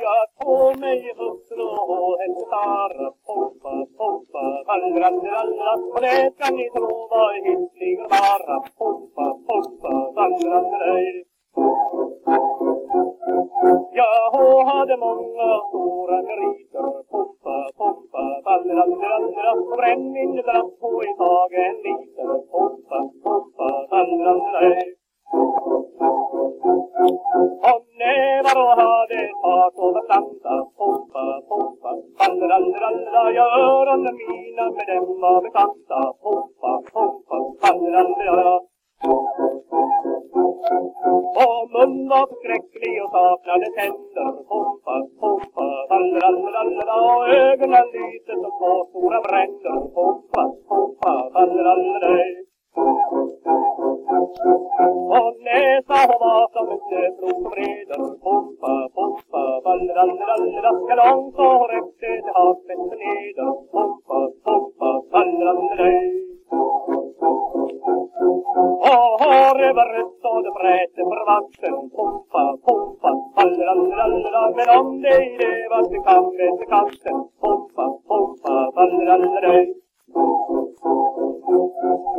Jag tog mig hustru och hästar, Sara poppa, pompa, allra, allra Och det kan ni tro var hittlig och bara poppa, pompa, allra, allra Ja, hon hade många stora meriter poppa, poppa, allra, allra Och brännvin drack på i taget en liter poppa, poppa, allra, allra om nävar och hade fart klappa, hoppa, hoppa, pompa, fallerallrallra Ja, öronen mina med dem var besatta, Pompa, pompa, fallerallra Och mun var förskräcklig och saknade tänder. Pompa, pompa, fallerallrallra Och ögonen lyste som två stora bränder. Pompa, pompa, fallerallra och näsa hon var som ett snöflod som reder ballrallrallra Ska långt och hon räckte till havsspetsen neder Hoppa, pompa, ballrallra Och håret var rött och det fräste för vatten Hoppa, pompa, ballrallrallra Men om det det var till kaffe till katten Hoppa, pompa, ballrallra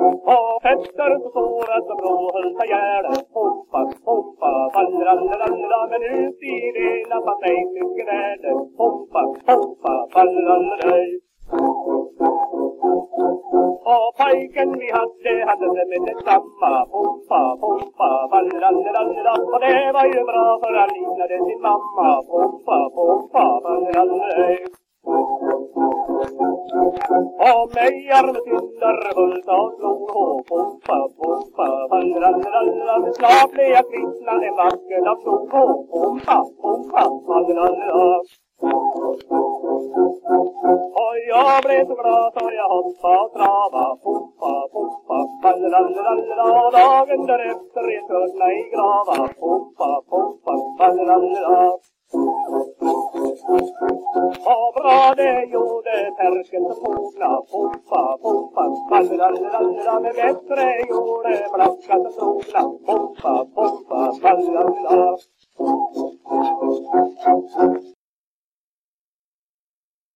och fetter så stora som råhulta gärde Hoppa, hoppa, fallerallrallra Men ut i det nappar världen. mycket värde. Pompa, och pojken vi hade hade det med detsamma. Pompa, pompa, fallerallerallera Och det var ju bra för han liknade sin mamma. Pompa, pompa, fallerallerej och mig med syndar fullt av slor Pompa, pompa, fallerallrallra Snart blir jag kristna en vacker dag Pompa, pompa, fallerallra och jag blev så glad så jag hoppa och trava Pompa, pompa, fallerallrallra Dagen därefter i törna i grava Pompa, pompa, fallerallra vad bra det gjorde Terken som fogna poppa, pompa, fallerallrallra Men bättre gjorde flaskan som trogna poppa, poppa, fallerallra